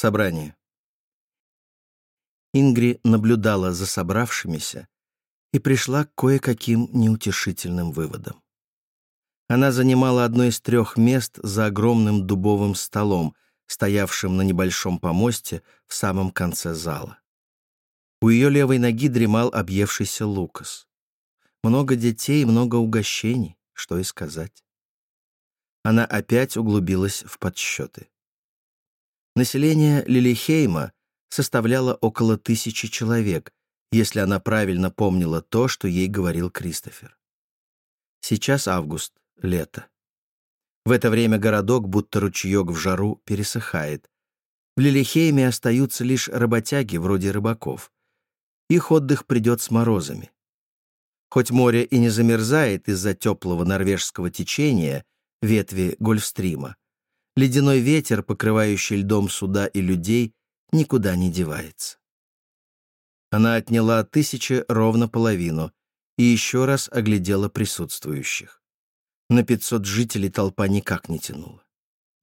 Собрание. Ингри наблюдала за собравшимися и пришла к кое-каким неутешительным выводам. Она занимала одно из трех мест за огромным дубовым столом, стоявшим на небольшом помосте в самом конце зала. У ее левой ноги дремал объевшийся Лукас. Много детей, много угощений, что и сказать. Она опять углубилась в подсчеты. Население Лилихейма составляло около тысячи человек, если она правильно помнила то, что ей говорил Кристофер. Сейчас август, лето. В это время городок, будто ручеек в жару, пересыхает. В Лилихейме остаются лишь работяги, вроде рыбаков. Их отдых придет с морозами. Хоть море и не замерзает из-за теплого норвежского течения, ветви Гольфстрима, Ледяной ветер, покрывающий льдом суда и людей, никуда не девается. Она отняла от тысячи ровно половину и еще раз оглядела присутствующих. На 500 жителей толпа никак не тянула.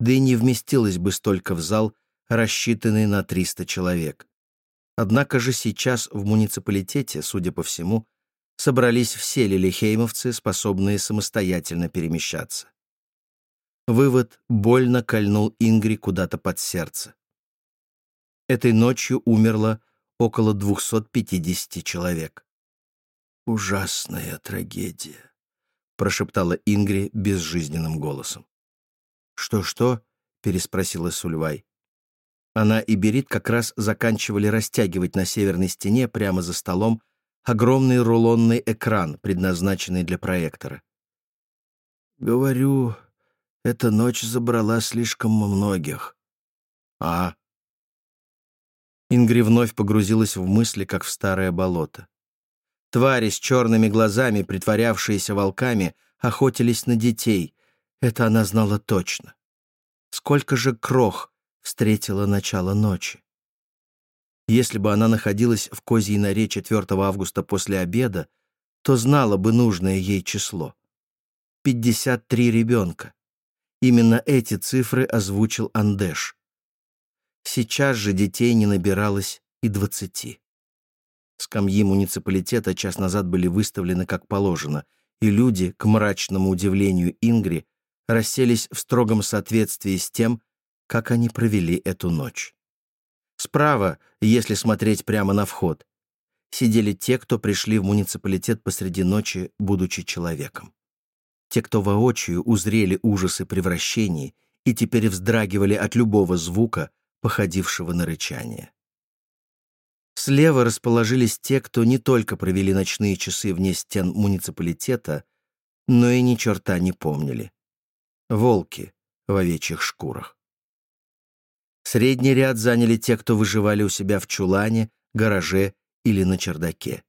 Да и не вместилось бы столько в зал, рассчитанный на 300 человек. Однако же сейчас в муниципалитете, судя по всему, собрались все лилихеймовцы, способные самостоятельно перемещаться. Вывод больно кольнул Ингри куда-то под сердце. Этой ночью умерло около 250 человек. «Ужасная трагедия», — прошептала Ингри безжизненным голосом. «Что-что?» — переспросила Сульвай. Она и Берит как раз заканчивали растягивать на северной стене прямо за столом огромный рулонный экран, предназначенный для проектора. «Говорю, эта ночь забрала слишком многих. А? Ингри вновь погрузилась в мысли, как в старое болото. Твари с черными глазами, притворявшиеся волками, охотились на детей. Это она знала точно. Сколько же крох встретила начало ночи? Если бы она находилась в Козьей норе 4 августа после обеда, то знала бы нужное ей число. 53 ребенка. Именно эти цифры озвучил Андеш. Сейчас же детей не набиралось и двадцати. Скамьи муниципалитета час назад были выставлены как положено, и люди, к мрачному удивлению Ингри, расселись в строгом соответствии с тем, как они провели эту ночь. Справа, если смотреть прямо на вход, сидели те, кто пришли в муниципалитет посреди ночи, будучи человеком те, кто воочию узрели ужасы превращений и теперь вздрагивали от любого звука, походившего на рычание. Слева расположились те, кто не только провели ночные часы вне стен муниципалитета, но и ни черта не помнили. Волки в овечьих шкурах. Средний ряд заняли те, кто выживали у себя в чулане, гараже или на чердаке.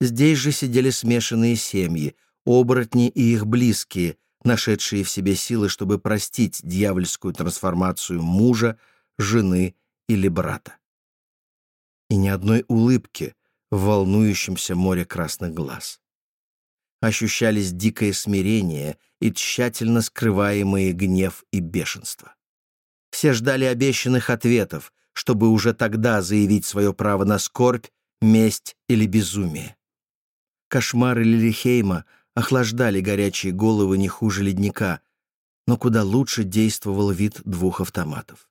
Здесь же сидели смешанные семьи, оборотни и их близкие, нашедшие в себе силы, чтобы простить дьявольскую трансформацию мужа, жены или брата. И ни одной улыбки в волнующемся море красных глаз. Ощущались дикое смирение и тщательно скрываемые гнев и бешенство. Все ждали обещанных ответов, чтобы уже тогда заявить свое право на скорбь, месть или безумие. Кошмары Лилихейма охлаждали горячие головы не хуже ледника, но куда лучше действовал вид двух автоматов.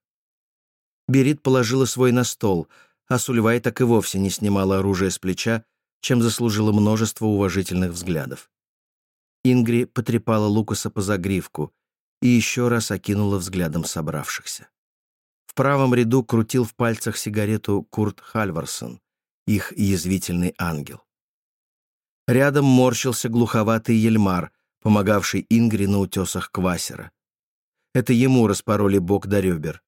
Берит положила свой на стол, а Сульвай так и вовсе не снимала оружие с плеча, чем заслужила множество уважительных взглядов. Ингри потрепала Лукаса по загривку и еще раз окинула взглядом собравшихся. В правом ряду крутил в пальцах сигарету Курт Хальварсон, их язвительный ангел. Рядом морщился глуховатый Ельмар, помогавший Ингри на утесах Квасера. Это ему распороли бок до ребер.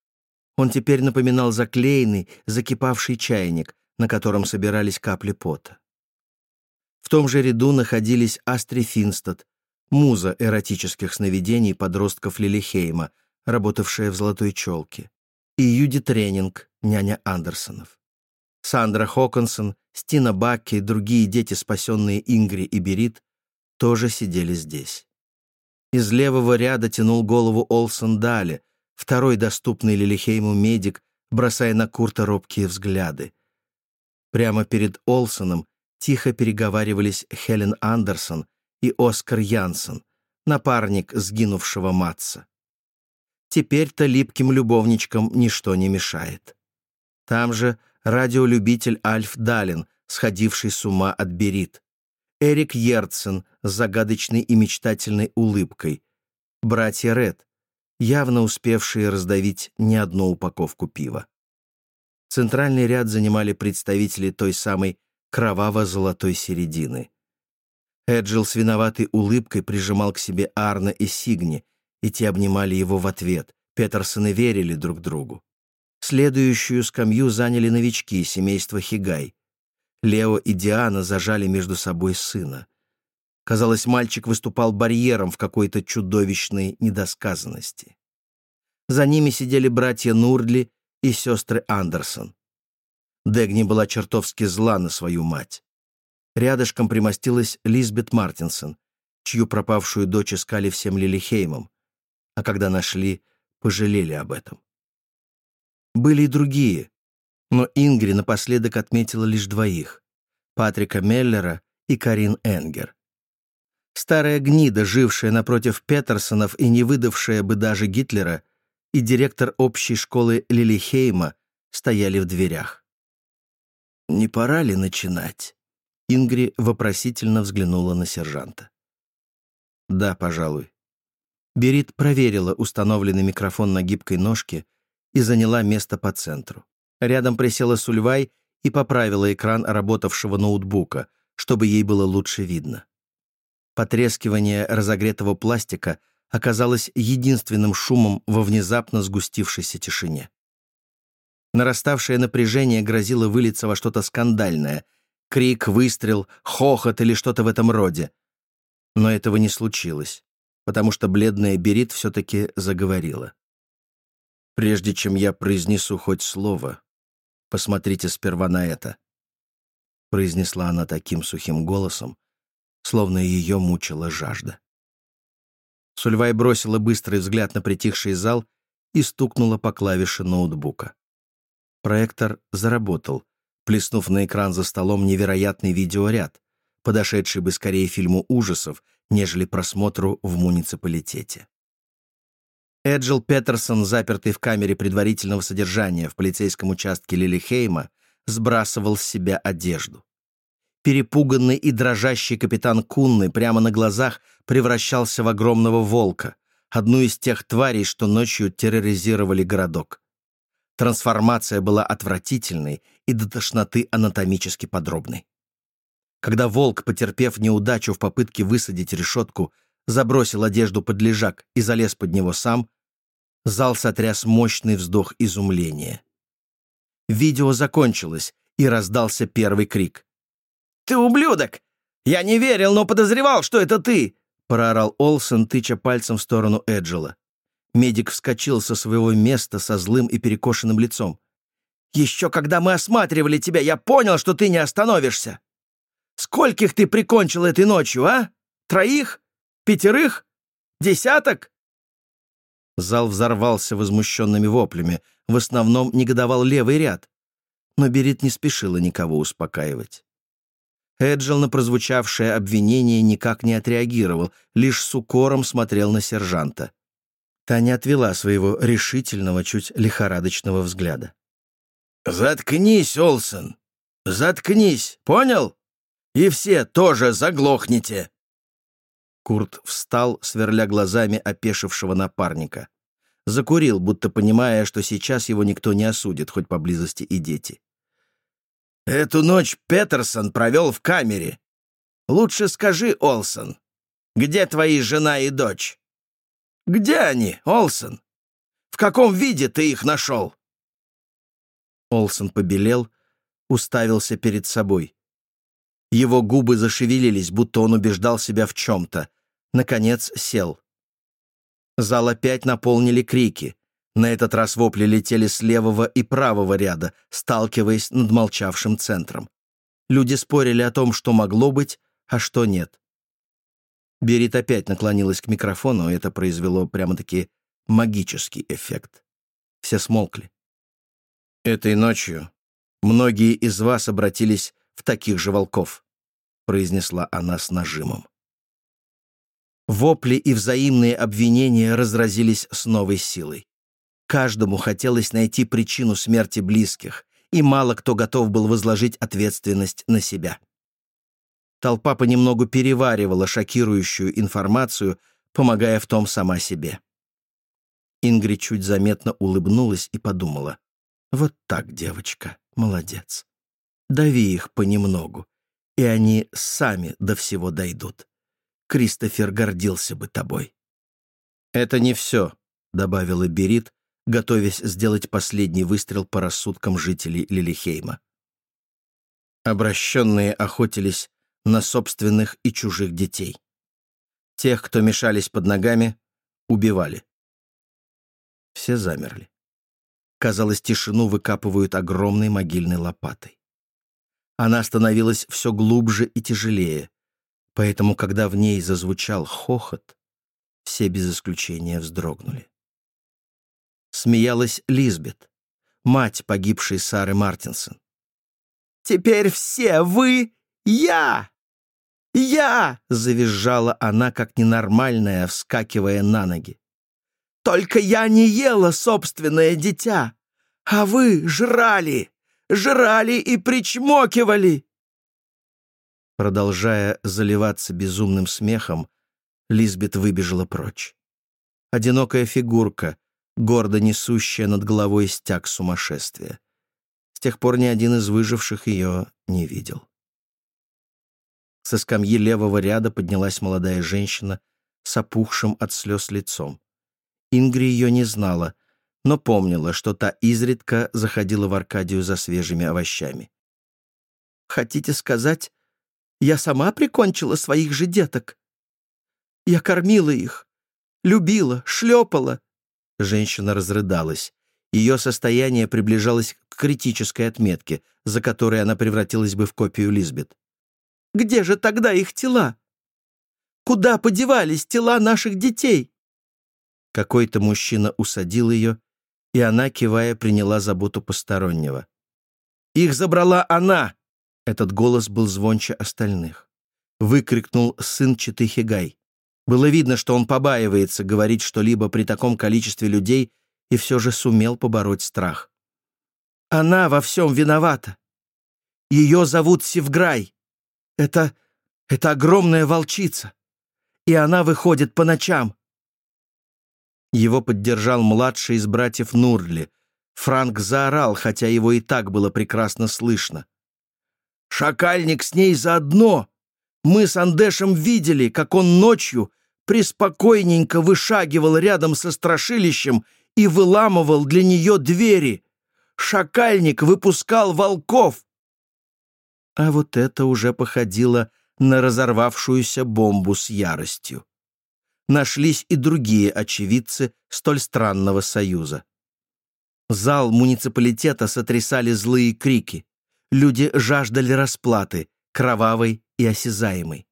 Он теперь напоминал заклеенный, закипавший чайник, на котором собирались капли пота. В том же ряду находились Астри Финстад, муза эротических сновидений подростков Лилихейма, работавшая в «Золотой челке», и Юди Тренинг, няня Андерсонов. Сандра Хоконсон, Стина Бакки и другие дети, спасенные Ингри и Берит, тоже сидели здесь. Из левого ряда тянул голову Олсон Дали, второй доступный Лилихейму медик бросая на Курта робкие взгляды. Прямо перед Олсоном тихо переговаривались Хелен Андерсон и Оскар Янсен, напарник сгинувшего Матца. Теперь-то липким любовничкам ничто не мешает. Там же радиолюбитель Альф Далин, сходивший с ума от Берит. Эрик Ерцен с загадочной и мечтательной улыбкой. Братья Ред, явно успевшие раздавить не одну упаковку пива. Центральный ряд занимали представители той самой кроваво-золотой середины. Эджил с виноватой улыбкой прижимал к себе Арна и Сигни, и те обнимали его в ответ. Петерсоны верили друг другу. Следующую скамью заняли новички семейства Хигай. Лео и Диана зажали между собой сына. Казалось, мальчик выступал барьером в какой-то чудовищной недосказанности. За ними сидели братья Нурдли и сестры Андерсон. Дегни была чертовски зла на свою мать. Рядышком примостилась Лизбет Мартинсон, чью пропавшую дочь искали всем Лилихеймом, а когда нашли, пожалели об этом. Были и другие, но Ингри напоследок отметила лишь двоих — Патрика Меллера и Карин Энгер. Старая гнида, жившая напротив Петерсонов и не выдавшая бы даже Гитлера, и директор общей школы Лилихейма стояли в дверях. «Не пора ли начинать?» Ингри вопросительно взглянула на сержанта. «Да, пожалуй». Берит проверила установленный микрофон на гибкой ножке и заняла место по центру. Рядом присела Сульвай и поправила экран работавшего ноутбука, чтобы ей было лучше видно. Потрескивание разогретого пластика оказалось единственным шумом во внезапно сгустившейся тишине. Нараставшее напряжение грозило вылиться во что-то скандальное. Крик, выстрел, хохот или что-то в этом роде. Но этого не случилось, потому что бледная Берит все-таки заговорила. «Прежде чем я произнесу хоть слово, посмотрите сперва на это», — произнесла она таким сухим голосом, словно ее мучила жажда. Сульвай бросила быстрый взгляд на притихший зал и стукнула по клавише ноутбука. Проектор заработал, плеснув на экран за столом невероятный видеоряд, подошедший бы скорее фильму ужасов, нежели просмотру в муниципалитете. Эджил Петерсон, запертый в камере предварительного содержания в полицейском участке Лилихейма, сбрасывал с себя одежду. Перепуганный и дрожащий капитан Кунны прямо на глазах превращался в огромного волка, одну из тех тварей, что ночью терроризировали городок. Трансформация была отвратительной и до тошноты анатомически подробной. Когда волк, потерпев неудачу в попытке высадить решетку, забросил одежду под лежак и залез под него сам, зал сотряс мощный вздох изумления. Видео закончилось, и раздался первый крик. «Ты ублюдок! Я не верил, но подозревал, что это ты!» — проорал Олсен, тыча пальцем в сторону Эджела. Медик вскочил со своего места со злым и перекошенным лицом. «Еще когда мы осматривали тебя, я понял, что ты не остановишься! Скольких ты прикончил этой ночью, а? Троих? Пятерых? Десяток?» Зал взорвался возмущенными воплями. В основном негодовал левый ряд. Но Берит не спешила никого успокаивать. Эджил на прозвучавшее обвинение никак не отреагировал, лишь с укором смотрел на сержанта. Таня отвела своего решительного, чуть лихорадочного взгляда. «Заткнись, Олсен! Заткнись, понял? И все тоже заглохните!» Курт встал, сверля глазами опешившего напарника. Закурил, будто понимая, что сейчас его никто не осудит, хоть поблизости и дети. Эту ночь Петерсон провел в камере. Лучше скажи, Олсон, где твои жена и дочь? Где они, Олсон? В каком виде ты их нашел?» Олсон побелел, уставился перед собой. Его губы зашевелились, будто он убеждал себя в чем-то. Наконец сел. Зал опять наполнили крики. На этот раз вопли летели с левого и правого ряда, сталкиваясь над молчавшим центром. Люди спорили о том, что могло быть, а что нет. Берит опять наклонилась к микрофону, и это произвело прямо-таки магический эффект. Все смолкли. «Этой ночью многие из вас обратились в таких же волков», произнесла она с нажимом. Вопли и взаимные обвинения разразились с новой силой. Каждому хотелось найти причину смерти близких, и мало кто готов был возложить ответственность на себя. Толпа понемногу переваривала шокирующую информацию, помогая в том сама себе. Ингрид чуть заметно улыбнулась и подумала. «Вот так, девочка, молодец. Дави их понемногу, и они сами до всего дойдут. Кристофер гордился бы тобой». «Это не все», — добавила Берит, готовясь сделать последний выстрел по рассудкам жителей Лилихейма. Обращенные охотились на собственных и чужих детей. Тех, кто мешались под ногами, убивали. Все замерли. Казалось, тишину выкапывают огромной могильной лопатой. Она становилась все глубже и тяжелее, поэтому, когда в ней зазвучал хохот, все без исключения вздрогнули смеялась Лизбет, мать погибшей Сары Мартинсон. «Теперь все вы — я! Я!» — завизжала она, как ненормальная, вскакивая на ноги. «Только я не ела собственное дитя, а вы жрали, жрали и причмокивали!» Продолжая заливаться безумным смехом, Лизбет выбежала прочь. Одинокая фигурка, гордо несущая над головой стяг сумасшествия. С тех пор ни один из выживших ее не видел. Со скамьи левого ряда поднялась молодая женщина с опухшим от слез лицом. Ингри ее не знала, но помнила, что та изредка заходила в Аркадию за свежими овощами. «Хотите сказать, я сама прикончила своих же деток? Я кормила их, любила, шлепала, Женщина разрыдалась. Ее состояние приближалось к критической отметке, за которой она превратилась бы в копию Лизбет. «Где же тогда их тела? Куда подевались тела наших детей?» Какой-то мужчина усадил ее, и она, кивая, приняла заботу постороннего. «Их забрала она!» Этот голос был звонче остальных. Выкрикнул сын Читыхигай. Было видно, что он побаивается говорить что-либо при таком количестве людей и все же сумел побороть страх. «Она во всем виновата. Ее зовут Севграй. Это... это огромная волчица. И она выходит по ночам». Его поддержал младший из братьев Нурли. Франк заорал, хотя его и так было прекрасно слышно. «Шакальник с ней заодно! Мы с Андешем видели, как он ночью приспокойненько вышагивал рядом со страшилищем и выламывал для нее двери. Шакальник выпускал волков. А вот это уже походило на разорвавшуюся бомбу с яростью. Нашлись и другие очевидцы столь странного союза. Зал муниципалитета сотрясали злые крики. Люди жаждали расплаты, кровавой и осязаемой.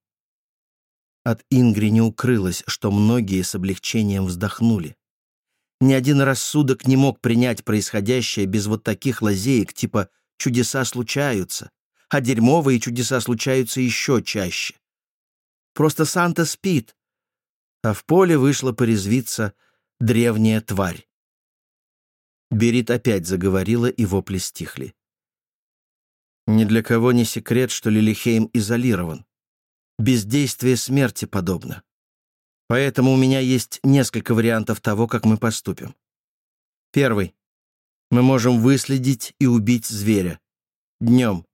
От Ингри не укрылось, что многие с облегчением вздохнули. Ни один рассудок не мог принять происходящее без вот таких лазеек, типа «чудеса случаются», а дерьмовые чудеса случаются еще чаще. Просто Санта спит, а в поле вышла порезвиться древняя тварь. Берит опять заговорила, и вопли стихли. Ни для кого не секрет, что Лилихейм изолирован бездействие смерти подобно. Поэтому у меня есть несколько вариантов того, как мы поступим. Первый. Мы можем выследить и убить зверя. Днем.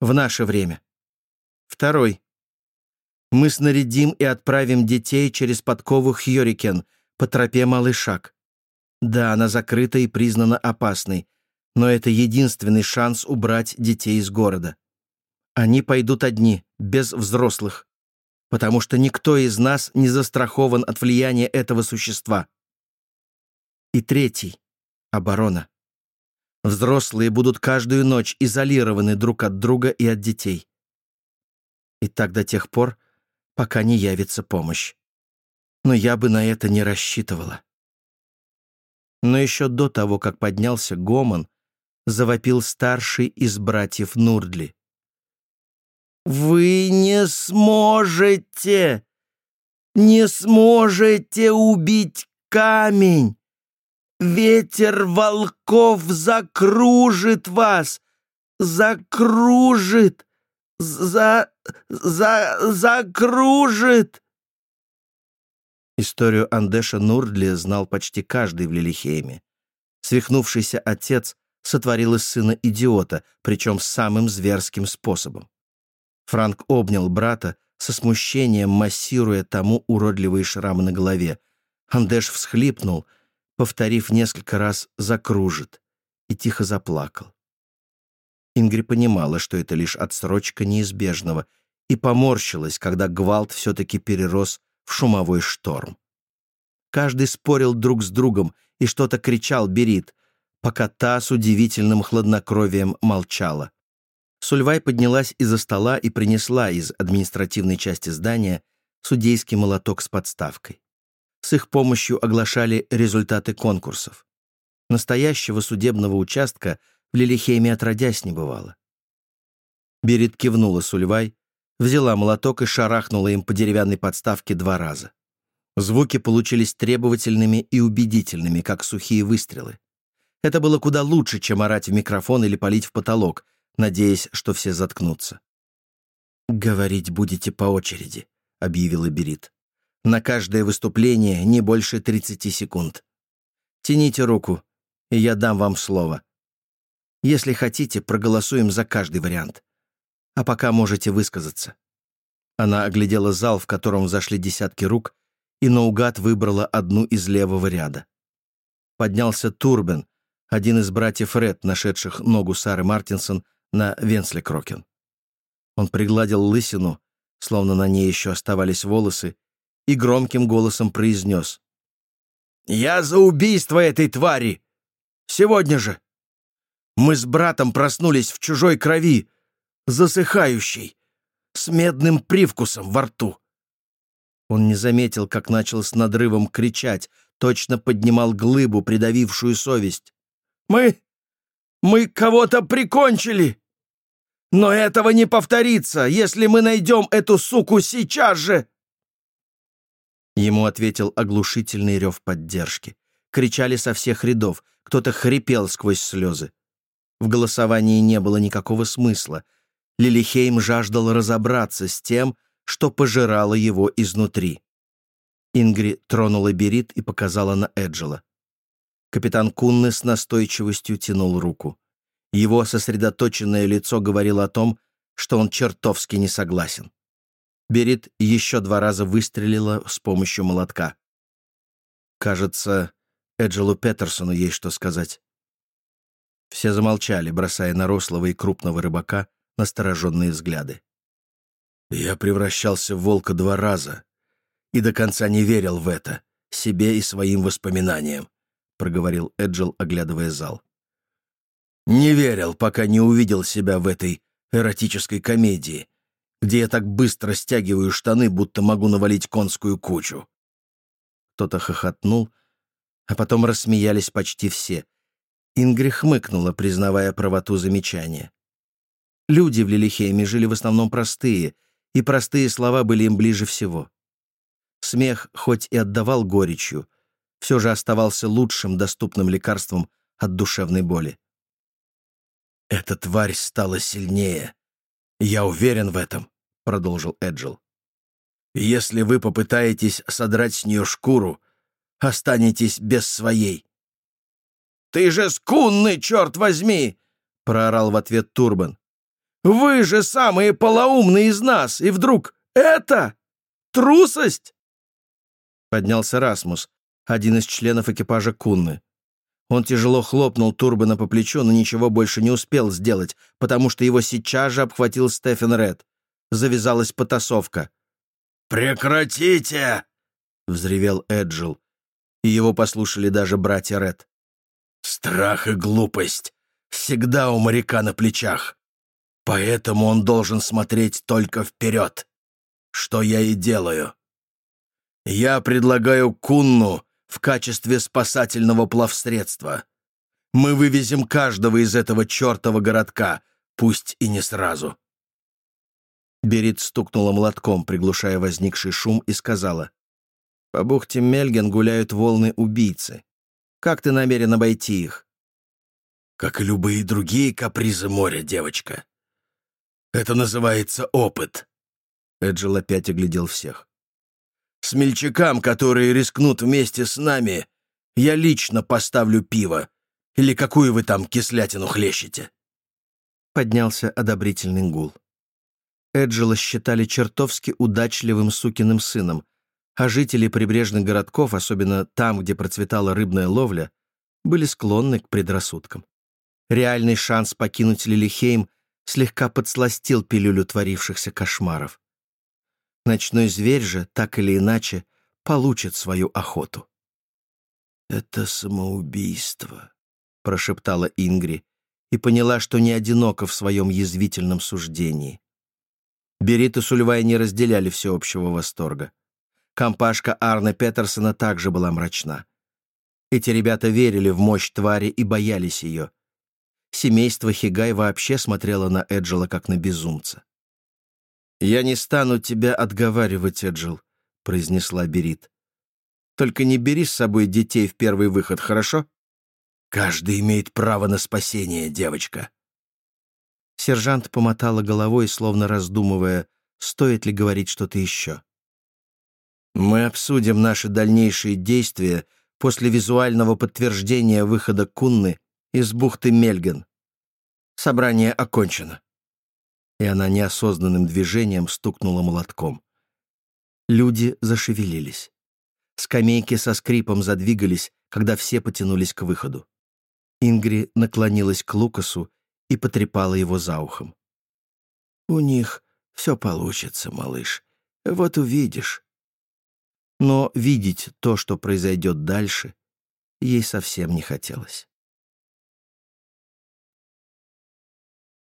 В наше время. Второй. Мы снарядим и отправим детей через подкову Хьорикен по тропе Малый Шаг. Да, она закрыта и признана опасной, но это единственный шанс убрать детей из города. Они пойдут одни, без взрослых, потому что никто из нас не застрахован от влияния этого существа. И третий — оборона. Взрослые будут каждую ночь изолированы друг от друга и от детей. И так до тех пор, пока не явится помощь. Но я бы на это не рассчитывала. Но еще до того, как поднялся гомон, завопил старший из братьев Нурдли. «Вы не сможете! Не сможете убить камень! Ветер волков закружит вас! Закружит! За... за... закружит!» Историю Андеша Нурдли знал почти каждый в Лилихейме. Свихнувшийся отец сотворил из сына идиота, причем самым зверским способом. Франк обнял брата, со смущением массируя тому уродливые шрамы на голове. Андеш всхлипнул, повторив несколько раз «закружит», и тихо заплакал. Ингри понимала, что это лишь отсрочка неизбежного, и поморщилась, когда гвалт все-таки перерос в шумовой шторм. Каждый спорил друг с другом и что-то кричал Берит, пока та с удивительным хладнокровием молчала. Сульвай поднялась из-за стола и принесла из административной части здания судейский молоток с подставкой. С их помощью оглашали результаты конкурсов. Настоящего судебного участка в Лилихейме отродясь не бывало. Берет кивнула Сульвай, взяла молоток и шарахнула им по деревянной подставке два раза. Звуки получились требовательными и убедительными, как сухие выстрелы. Это было куда лучше, чем орать в микрофон или палить в потолок, надеясь, что все заткнутся. «Говорить будете по очереди», — объявила Берит. «На каждое выступление не больше 30 секунд. Тяните руку, и я дам вам слово. Если хотите, проголосуем за каждый вариант. А пока можете высказаться». Она оглядела зал, в котором зашли десятки рук, и наугад выбрала одну из левого ряда. Поднялся Турбен, один из братьев Ред, нашедших ногу Сары Мартинсон на Венсле Крокен. Он пригладил лысину, словно на ней еще оставались волосы, и громким голосом произнес. «Я за убийство этой твари! Сегодня же! Мы с братом проснулись в чужой крови, засыхающей, с медным привкусом во рту». Он не заметил, как начал с надрывом кричать, точно поднимал глыбу, придавившую совесть. «Мы... мы кого-то прикончили! Но этого не повторится, если мы найдем эту суку сейчас же!» Ему ответил оглушительный рев поддержки. Кричали со всех рядов, кто-то хрипел сквозь слезы. В голосовании не было никакого смысла. Лилихейм жаждал разобраться с тем, что пожирало его изнутри. Ингри тронула Берит и показала на Эджела. Капитан Кунны с настойчивостью тянул руку. Его сосредоточенное лицо говорило о том, что он чертовски не согласен. Берит еще два раза выстрелила с помощью молотка. Кажется, Эджелу Петерсону есть что сказать. Все замолчали, бросая на рослого и крупного рыбака настороженные взгляды. Я превращался в волка два раза и до конца не верил в это, себе и своим воспоминаниям, проговорил Эджел, оглядывая зал. Не верил, пока не увидел себя в этой эротической комедии, где я так быстро стягиваю штаны, будто могу навалить конскую кучу. Кто-то хохотнул, а потом рассмеялись почти все. Ингри хмыкнула, признавая правоту замечания. Люди в Лилихейме жили в основном простые — и простые слова были им ближе всего. Смех, хоть и отдавал горечью, все же оставался лучшим доступным лекарством от душевной боли. «Эта тварь стала сильнее. Я уверен в этом», — продолжил Эджил. «Если вы попытаетесь содрать с нее шкуру, останетесь без своей». «Ты же скунный, черт возьми!» — проорал в ответ Турбан. Вы же самые полоумные из нас, и вдруг это трусость!» Поднялся Расмус, один из членов экипажа Кунны. Он тяжело хлопнул Турбана по плечу, но ничего больше не успел сделать, потому что его сейчас же обхватил Стефен Ред. Завязалась потасовка. «Прекратите!» — взревел Эджил, и его послушали даже братья Ред. «Страх и глупость всегда у моряка на плечах. Поэтому он должен смотреть только вперед, что я и делаю. Я предлагаю кунну в качестве спасательного плавсредства. Мы вывезем каждого из этого чертова городка, пусть и не сразу». Берит стукнула молотком, приглушая возникший шум, и сказала, «По бухте Мельген гуляют волны убийцы. Как ты намерен обойти их?» «Как и любые другие капризы моря, девочка. Это называется опыт». Эджил опять оглядел всех. «Смельчакам, которые рискнут вместе с нами, я лично поставлю пиво. Или какую вы там кислятину хлещете?» Поднялся одобрительный гул. Эджела считали чертовски удачливым сукиным сыном, а жители прибрежных городков, особенно там, где процветала рыбная ловля, были склонны к предрассудкам. Реальный шанс покинуть Лилихейм слегка подсластил пилюлю творившихся кошмаров. Ночной зверь же, так или иначе, получит свою охоту. «Это самоубийство», — прошептала Ингри и поняла, что не одинока в своем язвительном суждении. Берит и Сульвай не разделяли всеобщего восторга. Компашка Арна Петерсона также была мрачна. Эти ребята верили в мощь твари и боялись ее. Семейство Хигай вообще смотрело на Эджела как на безумца. «Я не стану тебя отговаривать, Эджил», — произнесла Берит. «Только не бери с собой детей в первый выход, хорошо?» «Каждый имеет право на спасение, девочка», Сержант помотала головой, словно раздумывая, стоит ли говорить что-то еще. «Мы обсудим наши дальнейшие действия после визуального подтверждения выхода Кунны из бухты Мельген. Собрание окончено». И она неосознанным движением стукнула молотком. Люди зашевелились. Скамейки со скрипом задвигались, когда все потянулись к выходу. Ингри наклонилась к Лукасу и потрепала его за ухом. «У них все получится, малыш. Вот увидишь». Но видеть то, что произойдет дальше, ей совсем не хотелось.